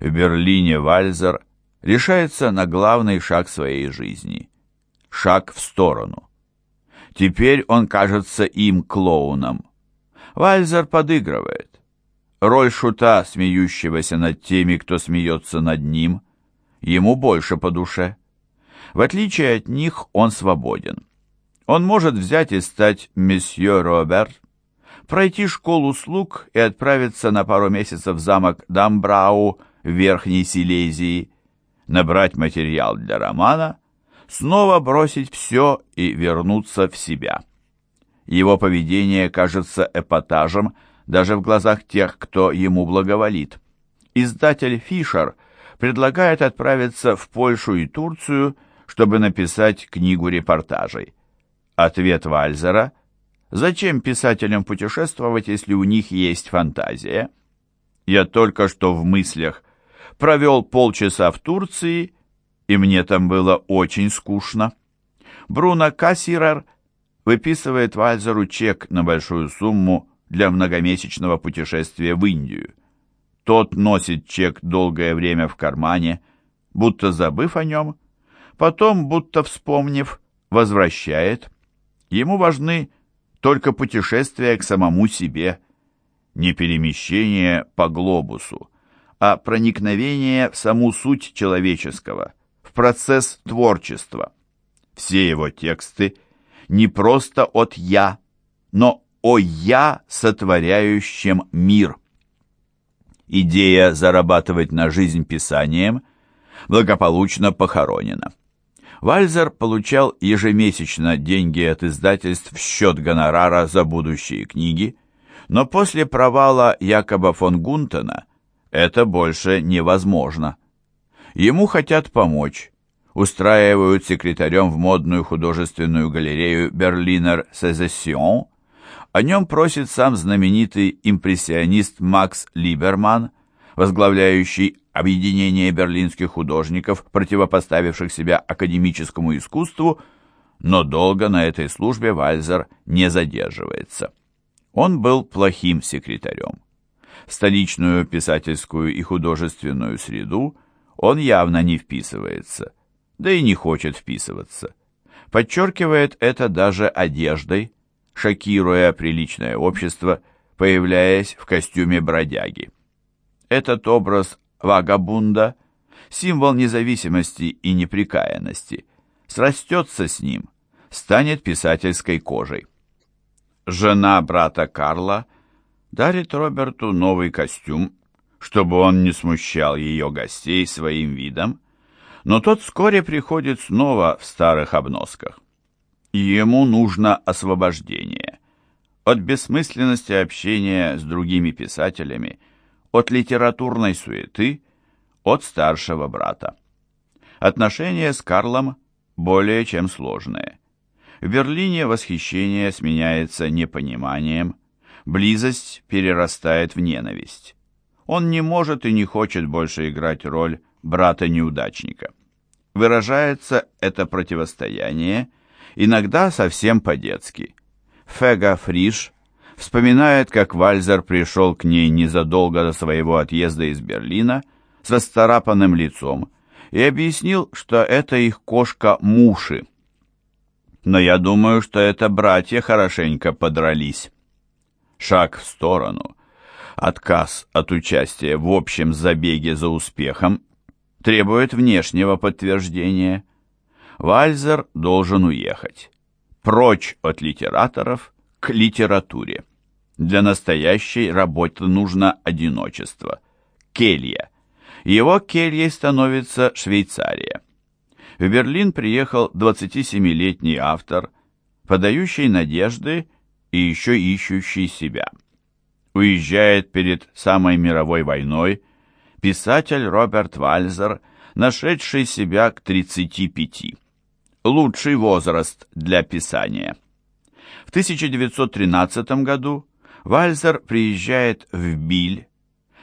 В Берлине Вальзер решается на главный шаг своей жизни. Шаг в сторону. Теперь он кажется им клоуном. Вальзер подыгрывает. Роль шута, смеющегося над теми, кто смеется над ним, ему больше по душе. В отличие от них он свободен. Он может взять и стать месье Роберт, пройти школу слуг и отправиться на пару месяцев в замок Дамбрау в Верхней Силезии, набрать материал для романа, снова бросить все и вернуться в себя. Его поведение кажется эпатажем даже в глазах тех, кто ему благоволит. Издатель Фишер предлагает отправиться в Польшу и Турцию, чтобы написать книгу репортажей. Ответ Вальзера Зачем писателям путешествовать, если у них есть фантазия? Я только что в мыслях провел полчаса в Турции, и мне там было очень скучно. Бруно Кассирер выписывает Вальзеру чек на большую сумму для многомесячного путешествия в Индию. Тот носит чек долгое время в кармане, будто забыв о нем, потом, будто вспомнив, возвращает. Ему важны только путешествие к самому себе, не перемещение по глобусу, а проникновение в саму суть человеческого, в процесс творчества. Все его тексты не просто от «я», но о «я», сотворяющем мир. Идея зарабатывать на жизнь писанием благополучно похоронена. Вальзер получал ежемесячно деньги от издательств в счет гонорара за будущие книги, но после провала Якоба фон Гунтена это больше невозможно. Ему хотят помочь, устраивают секретарем в модную художественную галерею Берлинер Сезессион, о нем просит сам знаменитый импрессионист Макс Либерман, возглавляющий объединение берлинских художников, противопоставивших себя академическому искусству, но долго на этой службе Вальзер не задерживается. Он был плохим секретарем. Столичную писательскую и художественную среду он явно не вписывается, да и не хочет вписываться. Подчеркивает это даже одеждой, шокируя приличное общество, появляясь в костюме бродяги. Этот образ вагабунда, символ независимости и неприкаянности, срастется с ним, станет писательской кожей. Жена брата Карла дарит Роберту новый костюм, чтобы он не смущал ее гостей своим видом, но тот вскоре приходит снова в старых обносках. Ему нужно освобождение от бессмысленности общения с другими писателями от литературной суеты, от старшего брата. Отношения с Карлом более чем сложные. В Берлине восхищение сменяется непониманием, близость перерастает в ненависть. Он не может и не хочет больше играть роль брата-неудачника. Выражается это противостояние иногда совсем по-детски. Фега Фриш вспоминает, как Вальзер пришел к ней незадолго до своего отъезда из Берлина с расцарапанным лицом и объяснил, что это их кошка Муши. Но я думаю, что это братья хорошенько подрались. Шаг в сторону, отказ от участия в общем забеге за успехом требует внешнего подтверждения. Вальзер должен уехать. Прочь от литераторов – к литературе. Для настоящей работы нужно одиночество. Келья. Его кельей становится Швейцария. В Берлин приехал 27-летний автор, подающий надежды и еще ищущий себя. Уезжает перед самой мировой войной писатель Роберт Вальзер, нашедший себя к 35. Лучший возраст для писания. В 1913 году Вальзер приезжает в Биль,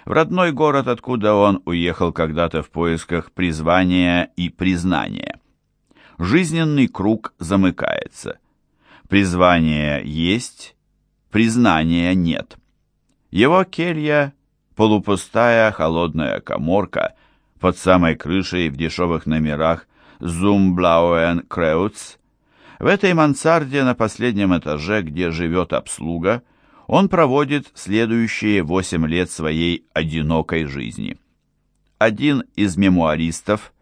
в родной город, откуда он уехал когда-то в поисках призвания и признания. Жизненный круг замыкается. Призвание есть, признания нет. Его келья полупустая холодная коморка под самой крышей в дешевых номерах Зумблауэн Креутс. В этой мансарде на последнем этаже, где живет обслуга, он проводит следующие восемь лет своей одинокой жизни. Один из мемуаристов,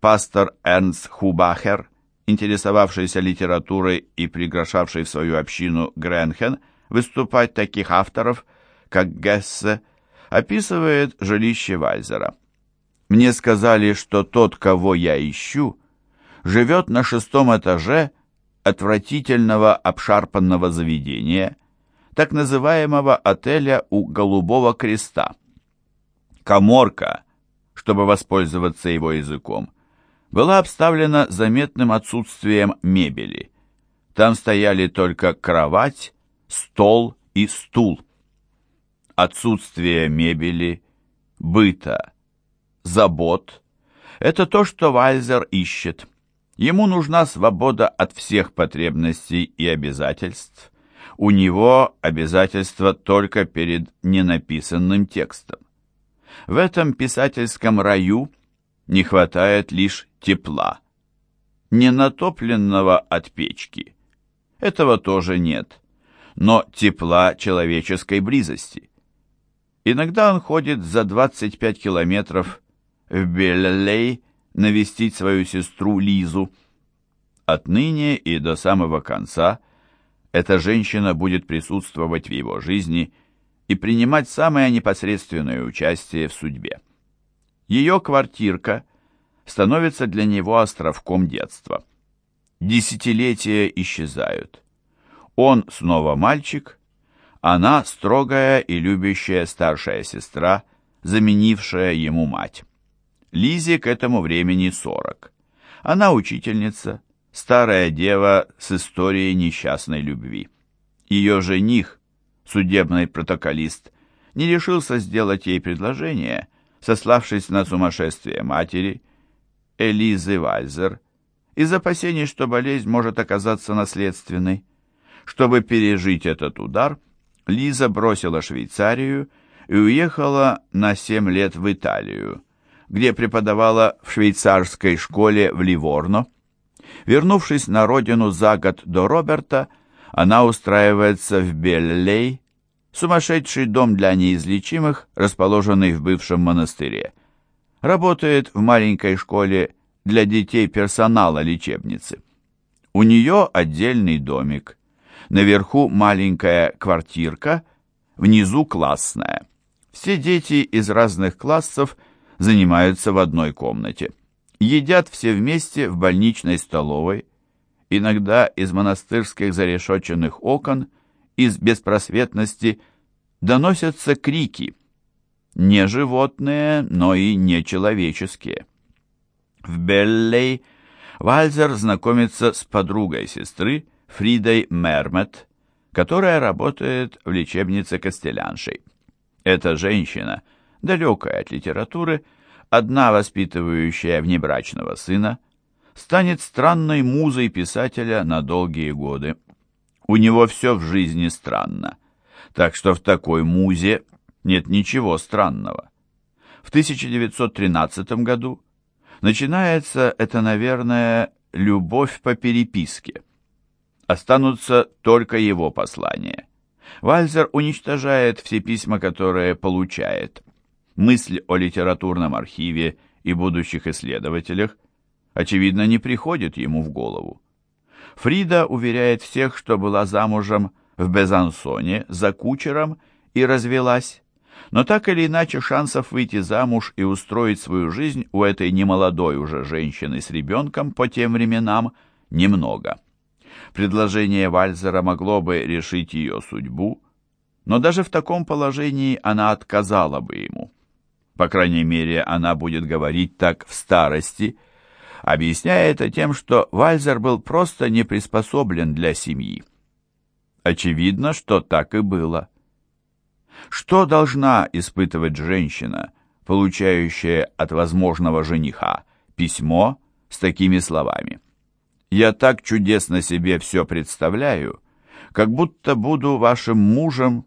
пастор Эрнст Хубахер, интересовавшийся литературой и приглашавший в свою общину Гренхен выступать таких авторов, как Гессе, описывает жилище Вальзера. «Мне сказали, что тот, кого я ищу, живет на шестом этаже отвратительного обшарпанного заведения, так называемого отеля у Голубого Креста. Коморка, чтобы воспользоваться его языком, была обставлена заметным отсутствием мебели. Там стояли только кровать, стол и стул. Отсутствие мебели, быта, забот – это то, что Вальзер ищет. Ему нужна свобода от всех потребностей и обязательств. У него обязательства только перед ненаписанным текстом. В этом писательском раю не хватает лишь тепла. Не натопленного от печки. Этого тоже нет. Но тепла человеческой близости. Иногда он ходит за 25 километров в Беллей навестить свою сестру Лизу. Отныне и до самого конца эта женщина будет присутствовать в его жизни и принимать самое непосредственное участие в судьбе. Ее квартирка становится для него островком детства. Десятилетия исчезают. Он снова мальчик, она строгая и любящая старшая сестра, заменившая ему мать. Лизе к этому времени 40. Она учительница, старая дева с историей несчастной любви. Ее жених, судебный протоколист, не решился сделать ей предложение, сославшись на сумасшествие матери, Элизы Вальзер, из опасений, что болезнь может оказаться наследственной. Чтобы пережить этот удар, Лиза бросила Швейцарию и уехала на семь лет в Италию, где преподавала в швейцарской школе в Ливорно. Вернувшись на родину за год до Роберта, она устраивается в Беллей, сумасшедший дом для неизлечимых, расположенный в бывшем монастыре. Работает в маленькой школе для детей персонала лечебницы. У нее отдельный домик. Наверху маленькая квартирка, внизу классная. Все дети из разных классов – занимаются в одной комнате. Едят все вместе в больничной столовой, иногда из монастырских зарешоченных окон, из беспросветности доносятся крики, не животные, но и нечеловеческие. В Беллей Вальзер знакомится с подругой сестры Фридой Мермет, которая работает в лечебнице Костеляншей. Эта женщина – далекая от литературы, одна воспитывающая внебрачного сына, станет странной музой писателя на долгие годы. У него все в жизни странно, так что в такой музе нет ничего странного. В 1913 году начинается это, наверное, любовь по переписке. Останутся только его послания. Вальзер уничтожает все письма, которые получает. Мысль о литературном архиве и будущих исследователях, очевидно, не приходит ему в голову. Фрида уверяет всех, что была замужем в Безансоне за кучером и развелась, но так или иначе шансов выйти замуж и устроить свою жизнь у этой немолодой уже женщины с ребенком по тем временам немного. Предложение Вальзера могло бы решить ее судьбу, но даже в таком положении она отказала бы ему. По крайней мере, она будет говорить так в старости, объясняя это тем, что Вальзер был просто не приспособлен для семьи. Очевидно, что так и было. Что должна испытывать женщина, получающая от возможного жениха письмо с такими словами? «Я так чудесно себе все представляю, как будто буду вашим мужем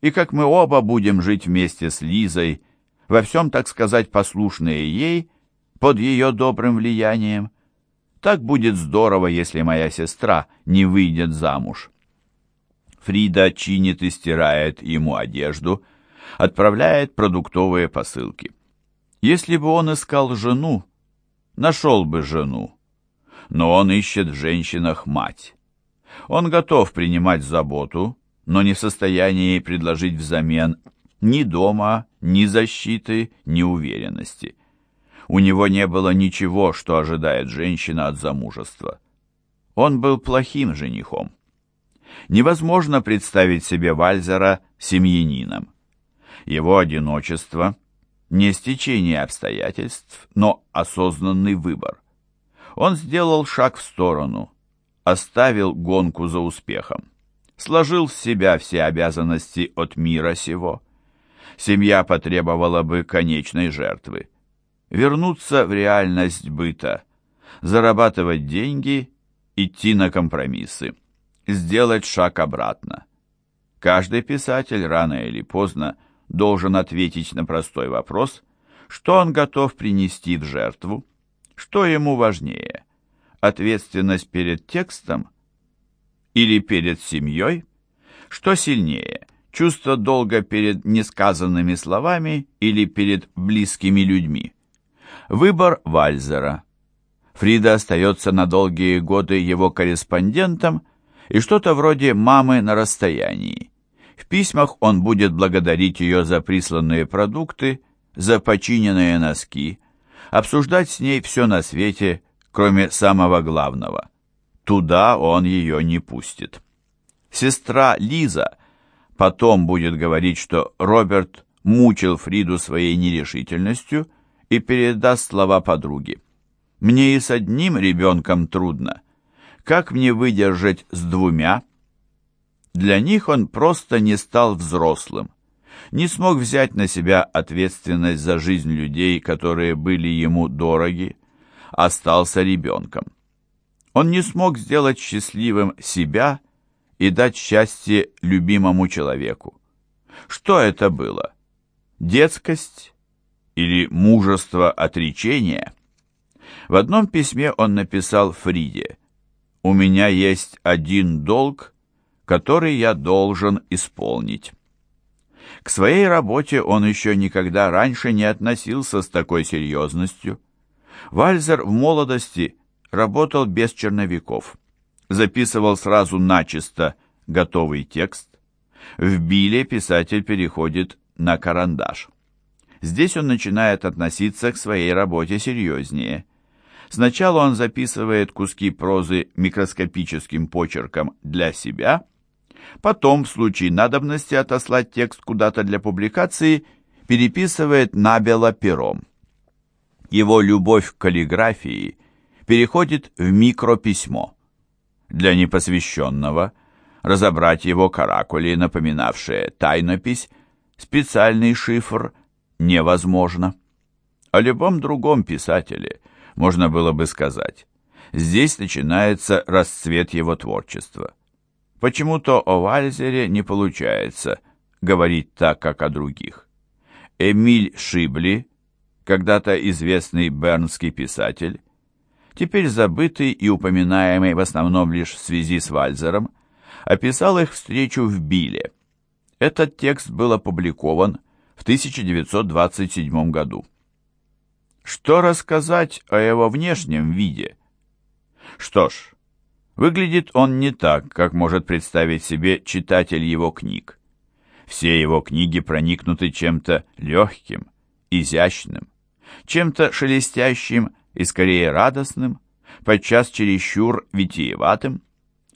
и как мы оба будем жить вместе с Лизой, во всем, так сказать, послушные ей, под ее добрым влиянием. Так будет здорово, если моя сестра не выйдет замуж. Фрида чинит и стирает ему одежду, отправляет продуктовые посылки. Если бы он искал жену, нашел бы жену. Но он ищет в женщинах мать. Он готов принимать заботу, но не в состоянии предложить взамен ни дома, ни защиты, ни уверенности. У него не было ничего, что ожидает женщина от замужества. Он был плохим женихом. Невозможно представить себе Вальзера семьянином. Его одиночество – не стечение обстоятельств, но осознанный выбор. Он сделал шаг в сторону, оставил гонку за успехом, сложил в себя все обязанности от мира сего. Семья потребовала бы конечной жертвы. Вернуться в реальность быта, зарабатывать деньги, идти на компромиссы сделать шаг обратно. Каждый писатель рано или поздно должен ответить на простой вопрос, что он готов принести в жертву, что ему важнее, ответственность перед текстом или перед семьей, что сильнее, чувство долга перед несказанными словами или перед близкими людьми. Выбор Вальзера. Фрида остается на долгие годы его корреспондентом и что-то вроде мамы на расстоянии. В письмах он будет благодарить ее за присланные продукты, за починенные носки, обсуждать с ней все на свете, кроме самого главного. Туда он ее не пустит. Сестра Лиза потом будет говорить, что Роберт мучил Фриду своей нерешительностью и передаст слова подруге. «Мне и с одним ребенком трудно, как мне выдержать с двумя? Для них он просто не стал взрослым, не смог взять на себя ответственность за жизнь людей, которые были ему дороги, остался ребенком. Он не смог сделать счастливым себя и дать счастье любимому человеку. Что это было? Детскость или мужество отречения? В одном письме он написал Фриде – у меня есть один долг, который я должен исполнить. К своей работе он еще никогда раньше не относился с такой серьезностью. Вальзер в молодости работал без черновиков, записывал сразу начисто готовый текст. В Биле писатель переходит на карандаш. Здесь он начинает относиться к своей работе серьезнее – Сначала он записывает куски прозы микроскопическим почерком для себя, потом, в случае надобности отослать текст куда-то для публикации, переписывает набело пером. Его любовь к каллиграфии переходит в микрописьмо. Для непосвященного разобрать его каракули, напоминавшие тайнопись, специальный шифр невозможно. О любом другом писателе – можно было бы сказать. Здесь начинается расцвет его творчества. Почему-то о Вальзере не получается говорить так, как о других. Эмиль Шибли, когда-то известный бернский писатель, теперь забытый и упоминаемый в основном лишь в связи с Вальзером, описал их встречу в Биле. Этот текст был опубликован в 1927 году. Что рассказать о его внешнем виде? Что ж, выглядит он не так, как может представить себе читатель его книг. Все его книги проникнуты чем-то легким, изящным, чем-то шелестящим и скорее радостным, подчас чересчур витиеватым.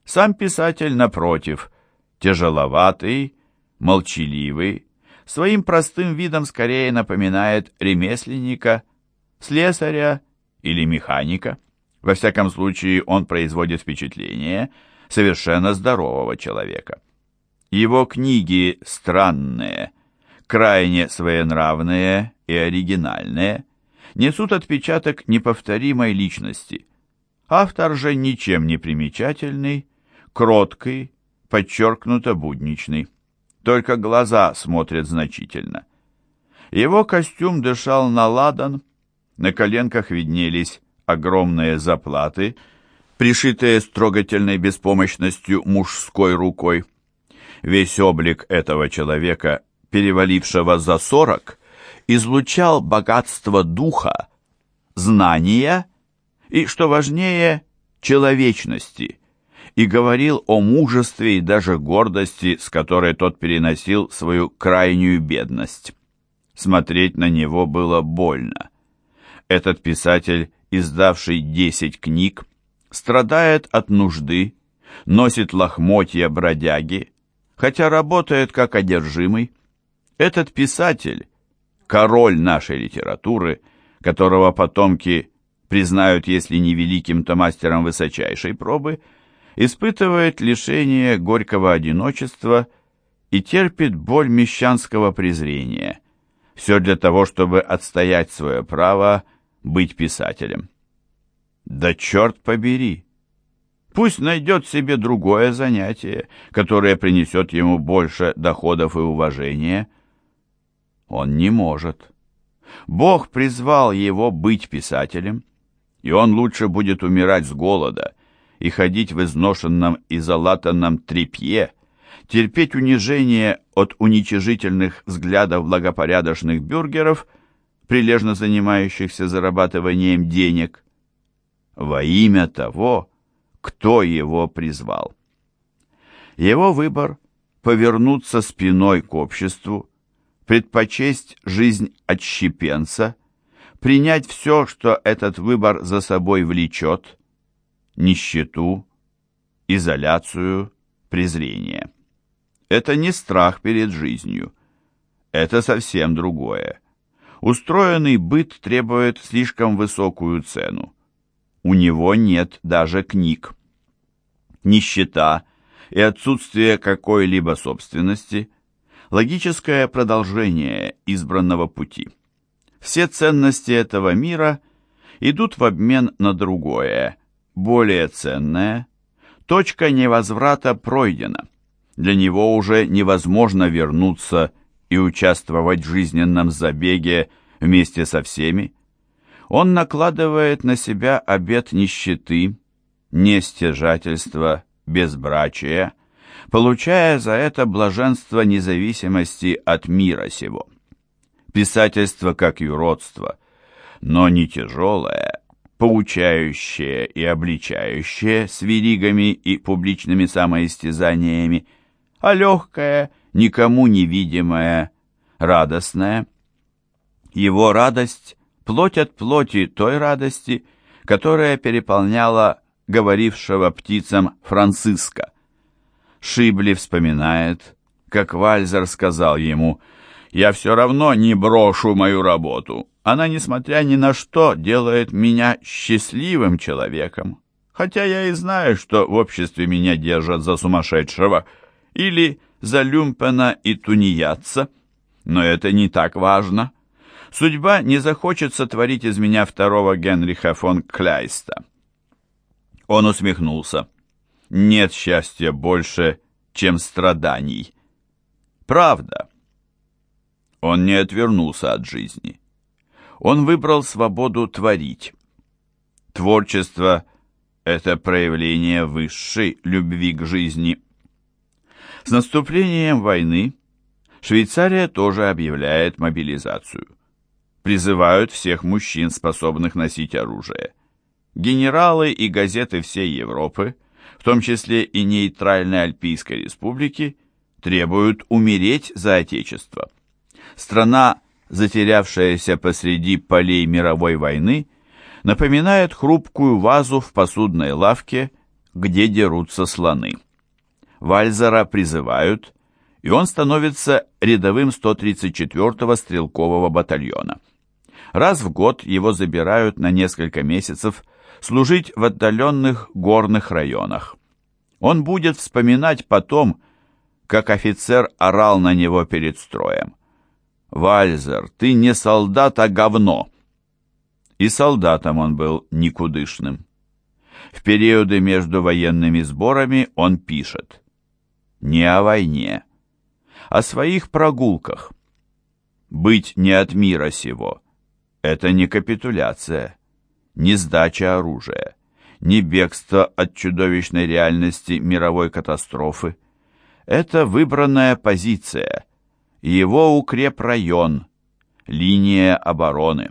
Сам писатель, напротив, тяжеловатый, молчаливый, своим простым видом скорее напоминает ремесленника, слесаря или механика. Во всяком случае, он производит впечатление совершенно здорового человека. Его книги странные, крайне своенравные и оригинальные, несут отпечаток неповторимой личности. Автор же ничем не примечательный, кроткий, подчеркнуто будничный. только глаза смотрят значительно. Его костюм дышал на ладан, на коленках виднелись огромные заплаты, пришитые с трогательной беспомощностью мужской рукой. Весь облик этого человека, перевалившего за сорок, излучал богатство духа, знания и, что важнее, человечности, и говорил о мужестве и даже гордости, с которой тот переносил свою крайнюю бедность. Смотреть на него было больно. Этот писатель, издавший десять книг, страдает от нужды, носит лохмотья бродяги, хотя работает как одержимый. Этот писатель, король нашей литературы, которого потомки признают, если не великим, то мастером высочайшей пробы, испытывает лишение горького одиночества и терпит боль мещанского презрения. Все для того, чтобы отстоять свое право быть писателем. Да черт побери! Пусть найдет себе другое занятие, которое принесет ему больше доходов и уважения. Он не может. Бог призвал его быть писателем, и он лучше будет умирать с голода и ходить в изношенном и залатанном тряпье, терпеть унижение от уничижительных взглядов благопорядочных бюргеров, прилежно занимающихся зарабатыванием денег, во имя того, кто его призвал. Его выбор — повернуться спиной к обществу, предпочесть жизнь отщепенца, принять все, что этот выбор за собой влечет, нищету, изоляцию, презрение. Это не страх перед жизнью, это совсем другое. Устроенный быт требует слишком высокую цену. У него нет даже книг. Нищета и отсутствие какой-либо собственности – логическое продолжение избранного пути. Все ценности этого мира идут в обмен на другое, более ценное. Точка невозврата пройдена. Для него уже невозможно вернуться и участвовать в жизненном забеге вместе со всеми он накладывает на себя обет нищеты, нестяжательства, безбрачия, получая за это блаженство независимости от мира сего. Писательство как юродство, но не тяжелое, поучающее и обличающее с веригами и публичными самоистязаниями, а легкое, никому невидимое, радостное. Его радость плоть от плоти той радости, которая переполняла говорившего птицам Франциска. Шибли вспоминает, как Вальзер сказал ему, «Я все равно не брошу мою работу. Она, несмотря ни на что, делает меня счастливым человеком. Хотя я и знаю, что в обществе меня держат за сумасшедшего или за люмпена и тунеядца, но это не так важно». Судьба не захочет сотворить из меня второго Генриха фон Кляйста. Он усмехнулся. Нет счастья больше, чем страданий. Правда. Он не отвернулся от жизни. Он выбрал свободу творить. Творчество — это проявление высшей любви к жизни. С наступлением войны Швейцария тоже объявляет мобилизацию призывают всех мужчин, способных носить оружие. Генералы и газеты всей Европы, в том числе и нейтральной Альпийской республики, требуют умереть за Отечество. Страна, затерявшаяся посреди полей мировой войны, напоминает хрупкую вазу в посудной лавке, где дерутся слоны. Вальзера призывают, и он становится рядовым 134-го стрелкового батальона. Раз в год его забирают на несколько месяцев служить в отдаленных горных районах. Он будет вспоминать потом, как офицер орал на него перед строем. «Вальзер, ты не солдат, а говно!» И солдатом он был никудышным. В периоды между военными сборами он пишет «Не о войне, о своих прогулках. Быть не от мира сего – это не капитуляция, не сдача оружия, не бегство от чудовищной реальности мировой катастрофы. Это выбранная позиция, его укрепрайон, линия обороны.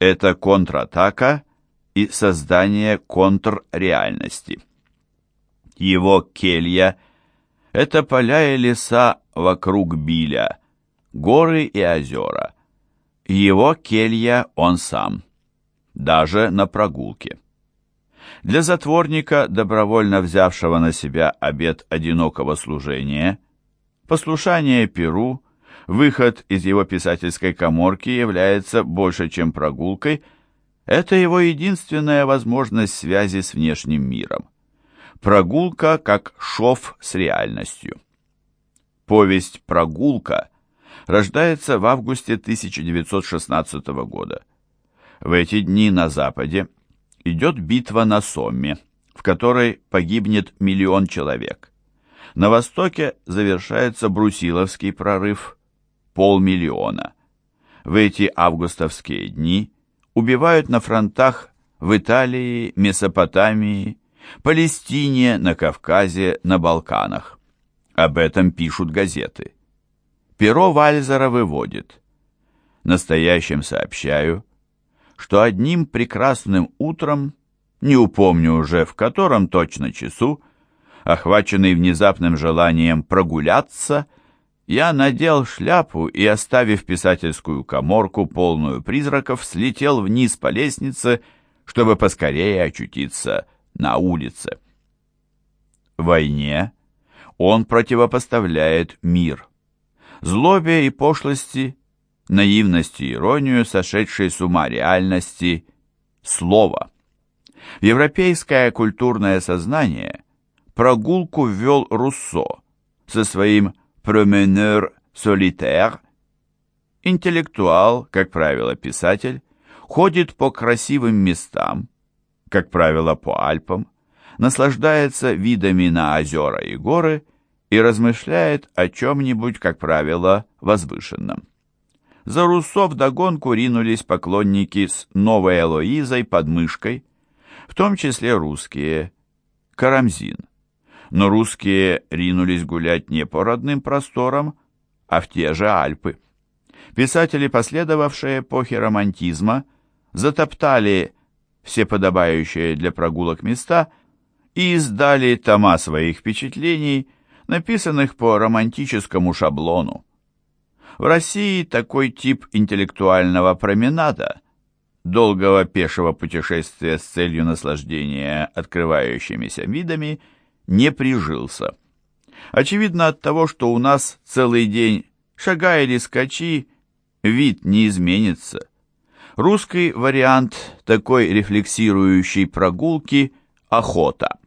Это контратака и создание контрреальности. Его келья – это поля и леса вокруг Биля, горы и озера. Его келья он сам, даже на прогулке. Для затворника, добровольно взявшего на себя обет одинокого служения, послушание Перу, выход из его писательской коморки является больше, чем прогулкой, это его единственная возможность связи с внешним миром. Прогулка как шов с реальностью. Повесть «Прогулка» рождается в августе 1916 года. В эти дни на Западе идет битва на Сомме, в которой погибнет миллион человек. На Востоке завершается Брусиловский прорыв – полмиллиона. В эти августовские дни убивают на фронтах в Италии, Месопотамии, Палестине, на Кавказе, на Балканах. Об этом пишут газеты. Перо Вальзера выводит. Настоящим сообщаю, что одним прекрасным утром, не упомню уже в котором точно часу, охваченный внезапным желанием прогуляться, я надел шляпу и, оставив писательскую коморку, полную призраков, слетел вниз по лестнице, чтобы поскорее очутиться на улице. Войне он противопоставляет мир. Злобе и пошлости, наивности и иронию, сошедшей с ума реальности, слово. В европейское культурное сознание прогулку ввел Руссо со своим «променeur solitaire». Интеллектуал, как правило, писатель, ходит по красивым местам, как правило, по Альпам, наслаждается видами на озера и горы и размышляет о чем-нибудь, как правило, возвышенном. За Руссо вдогонку ринулись поклонники с новой Элоизой под мышкой, в том числе русские, Карамзин. Но русские ринулись гулять не по родным просторам, а в те же Альпы. Писатели, последовавшие эпохи романтизма, затоптали все подобающие для прогулок места и издали тома своих впечатлений, написанных по романтическому шаблону. В России такой тип интеллектуального променада, долгого пешего путешествия с целью наслаждения открывающимися видами, не прижился. Очевидно от того, что у нас целый день шагай или скачи, вид не изменится. Русский вариант такой рефлексирующей прогулки – охота.